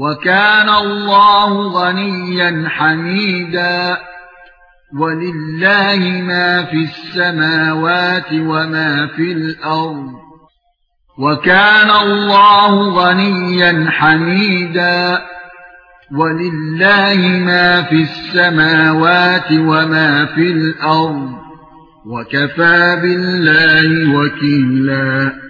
وَكَانَ اللَّهُ غَنِيًّا حَمِيدًا. وَلِلَّهِ مَا فِي السَّمَاوَاتِ وَمَا فِي الْأَرْضِ. وَكَانَ اللَّهُ غَنِيًّا حَمِيدًا. وَلِلَّهِ مَا فِي السَّمَاوَاتِ وَمَا فِي الْأَرْضِ. وَكَفَى بِاللَّهِ وَكِيلًا.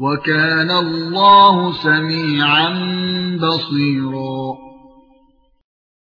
وَكَانَ اللَّهُ سَمِيعًا بَصِيرًا.